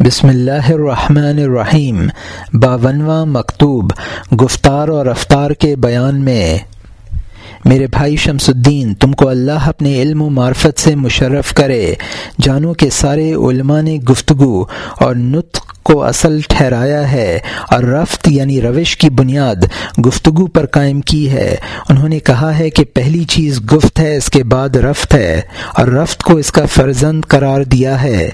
بسم اللہ الرحمن الرحیم، باونواں مکتوب، گفتار اور رفتار کے بیان میں۔ میرے بھائی شمس الدین تم کو اللہ اپنے علم و معرفت سے مشرف کرے۔ جانو کہ سارے علماء نے گفتگو اور نطق کو اصل ٹھہرایا ہے اور رفت یعنی روش کی بنیاد گفتگو پر قائم کی ہے۔ انہوں نے کہا ہے کہ پہلی چیز گفت ہے، اس کے بعد رفت ہے اور رفت کو اس کا فرزند قرار دیا ہے۔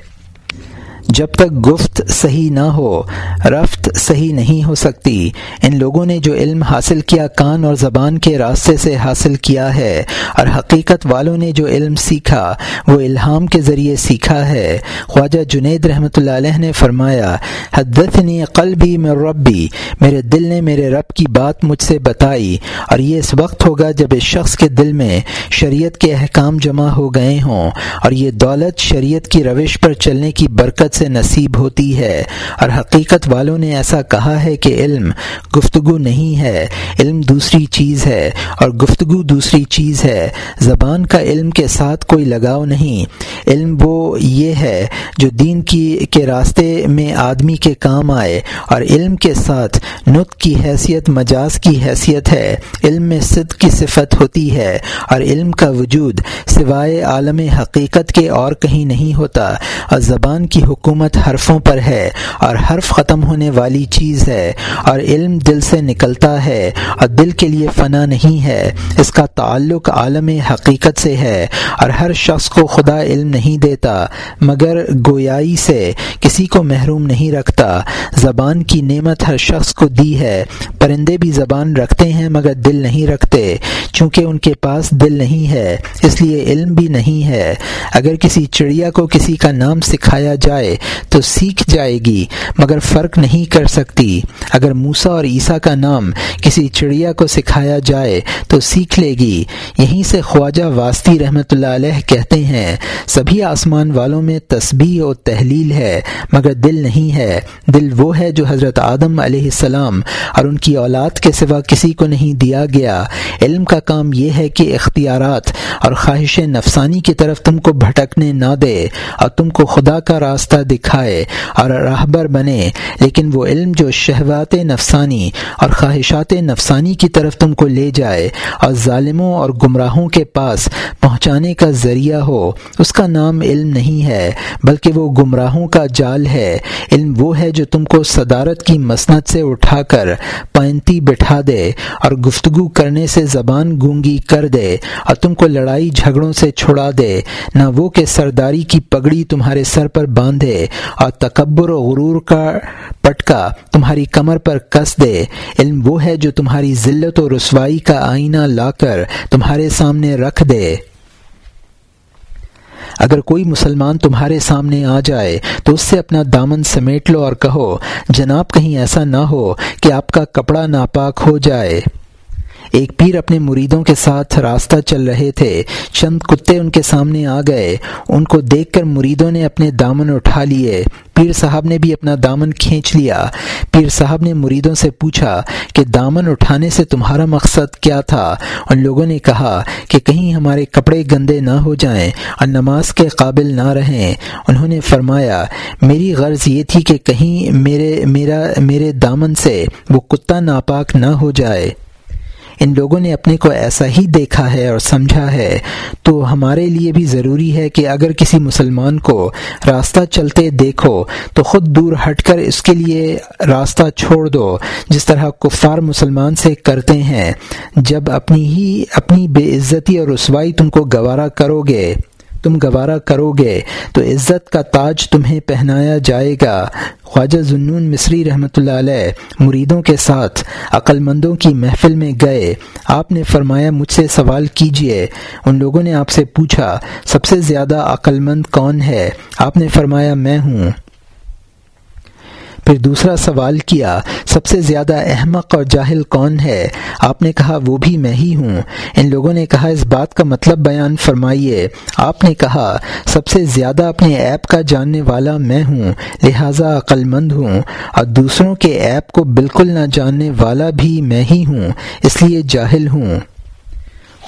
جب تک گفت صحیح نہ ہو، رفت صحیح نہیں ہو سکتی۔ ان لوگوں نے جو علم حاصل کیا کان اور زبان کے راستے سے حاصل کیا ہے، اور حقیقت والوں نے جو علم سیکھا، وہ الہام کے ذریعے سیکھا ہے۔ خواجہ جنید رحمۃ اللہ علیہ نے فرمایا حدت نے قلبی میں ربی، میرے دل نے میرے رب کی بات مجھ سے بتائی، اور یہ اس وقت ہوگا جب اس شخص کے دل میں شریعت کے احکام جمع ہو گئے ہوں، اور یہ دولت شریعت کی روش پر چلنے کی برکت سے نصیب ہوتی ہے اور حقیقت والوں نے ایسا کہا ہے کہ علم گفتگو نہیں ہے۔ علم دوسری چیز ہے اور گفتگو دوسری چیز ہے۔ زبان کا علم کے ساتھ کوئی لگاؤ نہیں۔ علم وہ یہ ہے جو دین کی کے راستے میں آدمی کے کام آئے اور علم کے ساتھ نت کی حیثیت، مجاز کی حیثیت ہے۔ علم میں صد کی صفت ہوتی ہے اور علم کا وجود سوائے عالم حقیقت کے اور کہیں نہیں ہوتا۔ اور زبان کی حکم حکومت حرفوں پر ہے اور حرف ختم ہونے والی چیز ہے اور علم دل سے نکلتا ہے اور دل کے لیے فنا نہیں ہے۔ اس کا تعلق عالم حقیقت سے ہے اور ہر شخص کو خدا علم نہیں دیتا، مگر گویائی سے کسی کو محروم نہیں رکھتا۔ زبان کی نعمت ہر شخص کو دی ہے، پرندے بھی زبان رکھتے ہیں مگر دل نہیں رکھتے۔ چونکہ ان کے پاس دل نہیں ہے، اس لیے علم بھی نہیں ہے۔ اگر کسی چڑیا کو کسی کا نام سکھایا جائے تو سیکھ جائے گی، مگر فرق نہیں کر سکتی۔ اگر موسا اور عیسیٰ کا نام کسی چڑیا کو سکھایا جائے تو سیکھ لے گی۔ یہیں سے خواجہ واسطی رحمۃ اللہ علیہ کہتے ہیں، سبھی آسمان والوں میں تسبیح و تحلیل ہے، مگر دل نہیں ہے۔ دل وہ ہے جو حضرت آدم علیہ السلام اور ان کی اولاد کے سوا کسی کو نہیں دیا گیا۔ علم کا کام یہ ہے کہ اختیارات اور خواہش نفسانی کی طرف تم کو بھٹکنے نہ دے اور تم کو خدا کا راستہ دکھائے اور راہبر بنے۔ لیکن وہ علم جو شہوات نفسانی اور خواہشات نفسانی کی طرف تم کو لے جائے اور ظالموں اور گمراہوں کے پاس پہنچانے کا ذریعہ ہو، اس کا نام علم نہیں ہے، بلکہ وہ گمراہوں کا جال ہے۔ علم وہ ہے جو تم کو صدارت کی مسنت سے اٹھا کر پینتی بٹھا دے اور گفتگو کرنے سے زبان گونگی کر دے اور تم کو لڑائی جھگڑوں سے چھڑا دے، نہ وہ کہ سرداری کی پگڑی تمہارے سر پر باندھے اور تکبر و غرور کا پٹکا تمہاری کمر پر کس دے۔ علم وہ ہے جو تمہاری ذلت و رسوائی کا آئینہ لا کر تمہارے سامنے رکھ دے۔ اگر کوئی مسلمان تمہارے سامنے آ جائے تو اس سے اپنا دامن سمیٹ لو اور کہو، جناب کہیں ایسا نہ ہو کہ آپ کا کپڑا ناپاک ہو جائے۔ ایک پیر اپنے مریدوں کے ساتھ راستہ چل رہے تھے۔ چند کتے ان کے سامنے آ گئے۔ ان کو دیکھ کر مریدوں نے اپنے دامن اٹھا لیے۔ پیر صاحب نے بھی اپنا دامن کھینچ لیا۔ پیر صاحب نے مریدوں سے پوچھا کہ دامن اٹھانے سے تمہارا مقصد کیا تھا؟ ان لوگوں نے کہا کہ کہیں ہمارے کپڑے گندے نہ ہو جائیں اور نماز کے قابل نہ رہیں۔ انہوں نے فرمایا، میری غرض یہ تھی کہ کہیں میرے، میرا، میرے دامن سے وہ کتا ناپاک نہ ہو جائے۔ ان لوگوں نے اپنے کو ایسا ہی دیکھا ہے اور سمجھا ہے، تو ہمارے لیے بھی ضروری ہے کہ اگر کسی مسلمان کو راستہ چلتے دیکھو، تو خود دور ہٹ کر اس کے لیے راستہ چھوڑ دو۔ جس طرح کفار مسلمان سے کرتے ہیں، جب اپنی ہی، اپنی بے عزتی اور رسوائی تم کو گوارا کرو گے۔ تم گوارا کرو گے تو عزت کا تاج تمہیں پہنایا جائے گا۔ خواجہ ظنون مصری رحمۃ اللہ علیہ مریدوں کے ساتھ عقل مندوں کی محفل میں گئے۔ آپ نے فرمایا، مجھ سے سوال کیجیے۔ ان لوگوں نے آپ سے پوچھا، سب سے زیادہ عقل مند کون ہے؟ آپ نے فرمایا، میں ہوں۔ پھر دوسرا سوال کیا، سب سے زیادہ احمق اور جاہل کون ہے؟ آپ نے کہا، وہ بھی میں ہی ہوں۔ ان لوگوں نے کہا، اس بات کا مطلب بیان فرمائیے۔ آپ نے کہا، سب سے زیادہ اپنے ایپ کا جاننے والا میں ہوں، لہٰذا عقل مند ہوں۔ اور دوسروں کے ایپ کو بالکل نہ جاننے والا بھی میں ہی ہوں، اس لیے جاہل ہوں۔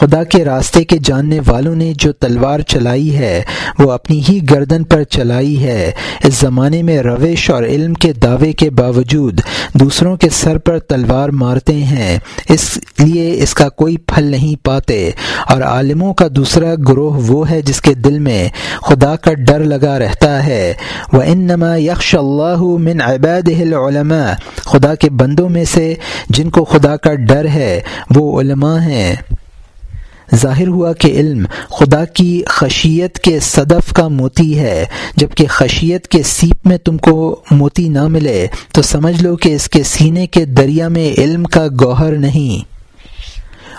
خدا کے راستے کے جاننے والوں نے جو تلوار چلائی ہے، وہ اپنی ہی گردن پر چلائی ہے۔ اس زمانے میں روش اور علم کے دعوے کے باوجود دوسروں کے سر پر تلوار مارتے ہیں۔ اس لیے اس کا کوئی پھل نہیں پاتے۔ اور عالموں کا دوسرا گروہ وہ ہے جس کے دل میں خدا کا ڈر لگا رہتا ہے۔ وہ ان نما یکش اللہ من عبید العلماء۔ خدا کے بندوں میں سے جن کو خدا کا ڈر ہے، وہ علماء ہیں۔ ظاہر ہوا کہ علم خدا کی خشیت کے صدف کا موتی ہے۔ جبکہ خشیت کے سیپ میں تم کو موتی نہ ملے، تو سمجھ لو کہ اس کے سینے کے دریا میں علم کا گوہر نہیں۔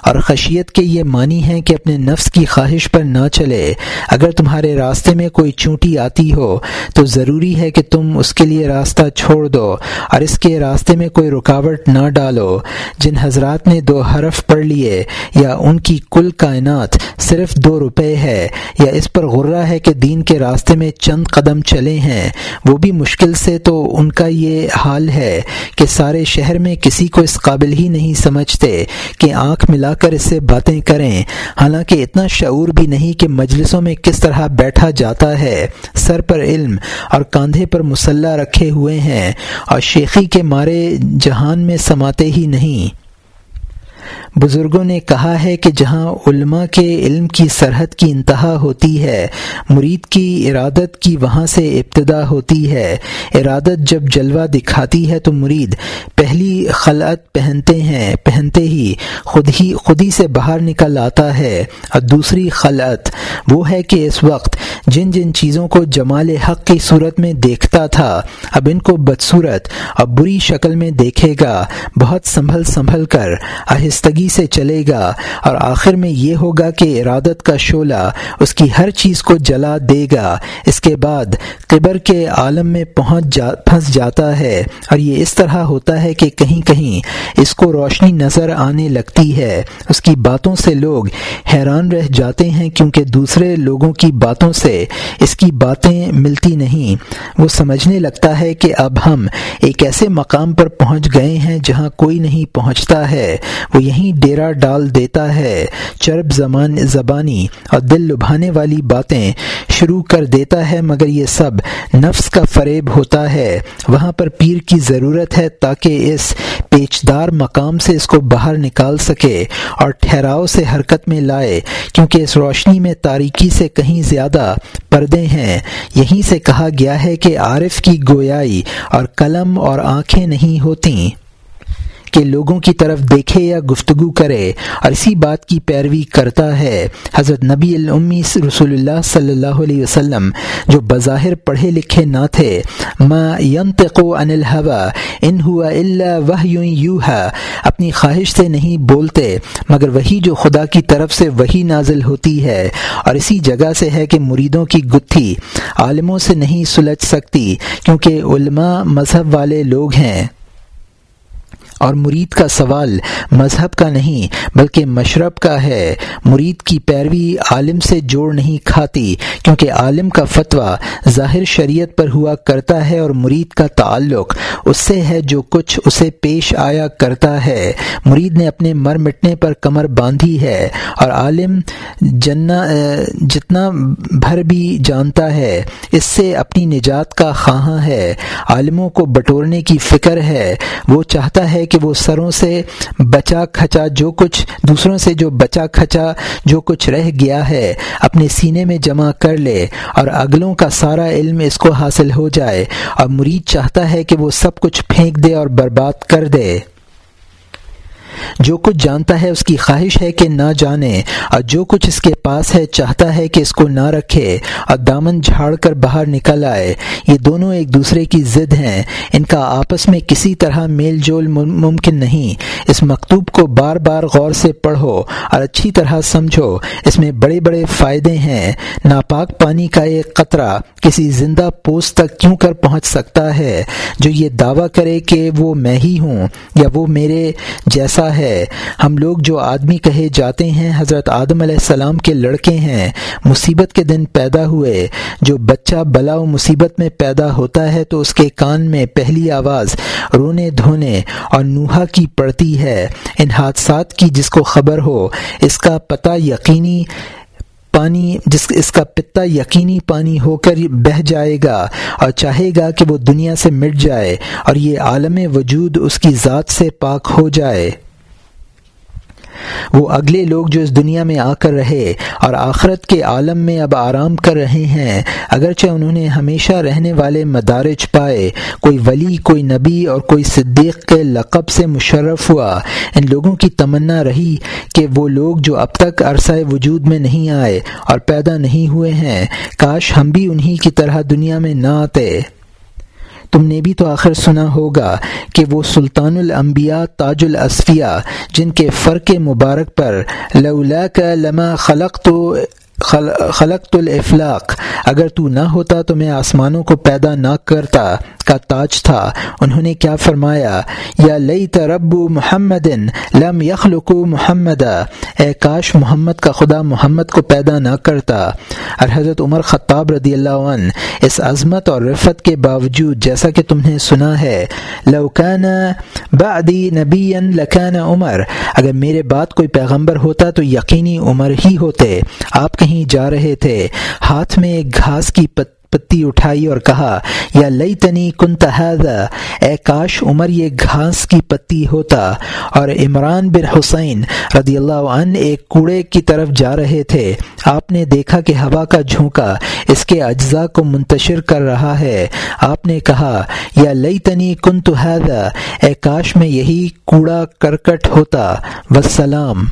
اور خشیت کے یہ معنی ہیں کہ اپنے نفس کی خواہش پر نہ چلے۔ اگر تمہارے راستے میں کوئی چونٹی آتی ہو، تو ضروری ہے کہ تم اس کے لیے راستہ چھوڑ دو اور اس کے راستے میں کوئی رکاوٹ نہ ڈالو۔ جن حضرات نے دو حرف پڑھ لیے، یا ان کی کل کائنات صرف دو روپے ہے، یا اس پر غرہ ہے کہ دین کے راستے میں چند قدم چلے ہیں، وہ بھی مشکل سے تو ان کا یہ حال ہے کہ سارے شہر میں کسی کو اس قابل ہی نہیں سمجھتے کہ آنکھ ملا کر اس سے باتیں کریں۔ حالانکہ اتنا شعور بھی نہیں کہ مجلسوں میں کس طرح بیٹھا جاتا ہے۔ سر پر علم اور کاندھے پر مسلح رکھے ہوئے ہیں اور شیخی کے مارے جہان میں سماتے ہی نہیں۔ بزرگوں نے کہا ہے کہ جہاں علماء کے علم کی سرحد کی انتہا ہوتی ہے، مرید کی ارادت کی وہاں سے ابتدا ہوتی ہے۔ ارادت جب جلوہ دکھاتی ہے تو مرید پہلی خلعت پہنتے ہیں، پہنتے ہی خود ہی خود ہی سے باہر نکل آتا ہے۔ اور دوسری خلعت وہ ہے کہ اس وقت جن جن چیزوں کو جمال حق کی صورت میں دیکھتا تھا، اب ان کو بدصورت اور بری شکل میں دیکھے گا۔ بہت سنبھل سنبھل کر آہستگی سے چلے گا اور آخر میں یہ ہوگا کہ ارادت کا شعلہ اس کی ہر چیز کو جلا دے گا۔ اس کے بعد قبر کے عالم میں پہنچ جا، پھنس جاتا ہے اور یہ اس طرح ہوتا ہے کہ کہیں کہیں اس کو روشنی نظر آنے لگتی ہے۔ اس کی باتوں سے لوگ حیران رہ جاتے ہیں کیونکہ دوسرے لوگوں کی باتوں سے اس کی باتیں ملتی نہیں۔ وہ سمجھنے لگتا ہے کہ اب ہم ایک ایسے مقام پر پہنچ گئے ہیں جہاں کوئی نہیں پہنچتا ہے۔ وہ یہیں ڈیرا ڈال دیتا ہے۔ چرب زمان زبانی اور دل لبھانے والی باتیں شروع کر دیتا ہے، مگر یہ سب نفس کا فریب ہوتا ہے۔ وہاں پر پیر کی ضرورت ہے تاکہ اس پیچدار مقام سے اس کو باہر نکال سکے اور ٹھہراؤ سے حرکت میں لائے، کیونکہ اس روشنی میں تاریکی سے کہیں زیادہ پردے ہیں۔ یہیں سے کہا گیا ہے کہ عارف کی گویائی اور قلم اور آنکھیں نہیں ہوتیں۔ کہ لوگوں کی طرف دیکھے یا گفتگو کرے اور اسی بات کی پیروی کرتا ہے حضرت نبی الامی رسول اللہ صلی اللہ علیہ وسلم جو بظاہر پڑھے لکھے نہ تھے، ما ينطق عن الهوى ان ہوا الا وحی یوحا اپنی خواہش سے نہیں بولتے، مگر وہی جو خدا کی طرف سے وہی نازل ہوتی ہے۔ اور اسی جگہ سے ہے کہ مریدوں کی گتھی عالموں سے نہیں سلجھ سکتی، کیونکہ علماء مذہب والے لوگ ہیں۔ اور مرید کا سوال مذہب کا نہیں بلکہ مشرب کا ہے۔ مرید کی پیروی عالم سے جوڑ نہیں کھاتی، کیونکہ عالم کا فتویٰ ظاہر شریعت پر ہوا کرتا ہے اور مرید کا تعلق اس سے ہے جو کچھ اسے پیش آیا کرتا ہے۔ مرید نے اپنے مر مٹنے پر کمر باندھی ہے اور عالم جنا جتنا بھر بھی جانتا ہے، اس سے اپنی نجات کا خواہاں ہے۔ عالموں کو بٹورنے کی فکر ہے، وہ چاہتا ہے کہ وہ سروں سے بچا کھچا جو کچھ، دوسروں سے جو بچا کھچا جو کچھ رہ گیا ہے، اپنے سینے میں جمع کر لے اور اگلوں کا سارا علم اس کو حاصل ہو جائے۔ اور مرید چاہتا ہے کہ وہ سب کچھ پھینک دے اور برباد کر دے۔ جو کچھ جانتا ہے اس کی خواہش ہے کہ نہ جانے، اور جو کچھ اس کے پاس ہے چاہتا ہے کہ اس کو نہ رکھے اور دامن جھاڑ کر باہر نکل آئے۔ یہ دونوں ایک دوسرے کی ضد ہیں۔ ان کا آپس میں کسی طرح میل جول ممکن نہیں۔ اس مکتوب کو بار بار غور سے پڑھو اور اچھی طرح سمجھو۔ اس میں بڑے بڑے فائدے ہیں۔ ناپاک پانی کا ایک قطرہ کسی زندہ پوست تک کیوں کر پہنچ سکتا ہے؟ جو یہ دعویٰ کرے کہ وہ میں ہی ہوں یا وہ میرے جیسا ہے۔ ہم لوگ جو آدمی کہے جاتے ہیں، حضرت آدم علیہ السلام کے لڑکے ہیں، مصیبت کے دن پیدا ہوئے۔ جو بچہ بلا و مصیبت میں پیدا ہوتا ہے تو اس کے کان میں پہلی آواز رونے دھونے اور نوحا کی پڑتی ہے۔ ان حادثات کی جس کو خبر ہو، اس کا پتہ یقینی پانی، جس، اس کا پتا یقینی پانی ہو کر بہہ جائے گا اور چاہے گا کہ وہ دنیا سے مٹ جائے اور یہ عالم وجود اس کی ذات سے پاک ہو جائے۔ وہ اگلے لوگ جو اس دنیا میں آ کر رہے اور آخرت کے عالم میں اب آرام کر رہے ہیں، اگرچہ انہوں نے ہمیشہ رہنے والے مدارج پائے، کوئی ولی، کوئی نبی اور کوئی صدیق کے لقب سے مشرف ہوا۔ ان لوگوں کی تمنا رہی کہ وہ لوگ جو اب تک عرصہ وجود میں نہیں آئے اور پیدا نہیں ہوئے ہیں، کاش ہم بھی انہی کی طرح دنیا میں نہ آتے۔ تم نے بھی تو آخر سنا ہوگا کہ وہ سلطان الانبیاء تاج الاسفیہ جن کے فرق مبارک پر لولا کا لما خلق تو خلق الافلاق، اگر تو نہ ہوتا تو میں آسمانوں کو پیدا نہ کرتا۔ کا تاج تھا۔ انہوں نے کیا فرمایا؟ یا لئی ترب محمد لم یخلق محمد۔ اے کاش محمد کا خدا محمد کو پیدا نہ کرتا۔ اور حضرت عمر خطاب رضی اللہ عنہ، اس عظمت اور رفت کے باوجود جیسا کہ تم نے سنا ہے لوکان بعدی نبی لکان عمر۔ اگر میرے بعد کوئی پیغمبر ہوتا تو یقینی عمر ہی ہوتے۔ آپ کہیں جا رہے تھے۔ ہاتھ میں ایک گھاس کی پت پتی اٹھائی اور کہا، یا لئی تنی کن اے کاش عمر یہ گھاس کی پتی ہوتا. اور عمران بن حسین رضی اللہ عنہ ایک کوڑے کی طرف جا رہے تھے۔ آپ نے دیکھا کہ ہوا کا جھونکا اس کے اجزاء کو منتشر کر رہا ہے۔ آپ نے کہا، یا لئی تنی کن اے کاش میں یہی کوڑا کرکٹ ہوتا. وسلام.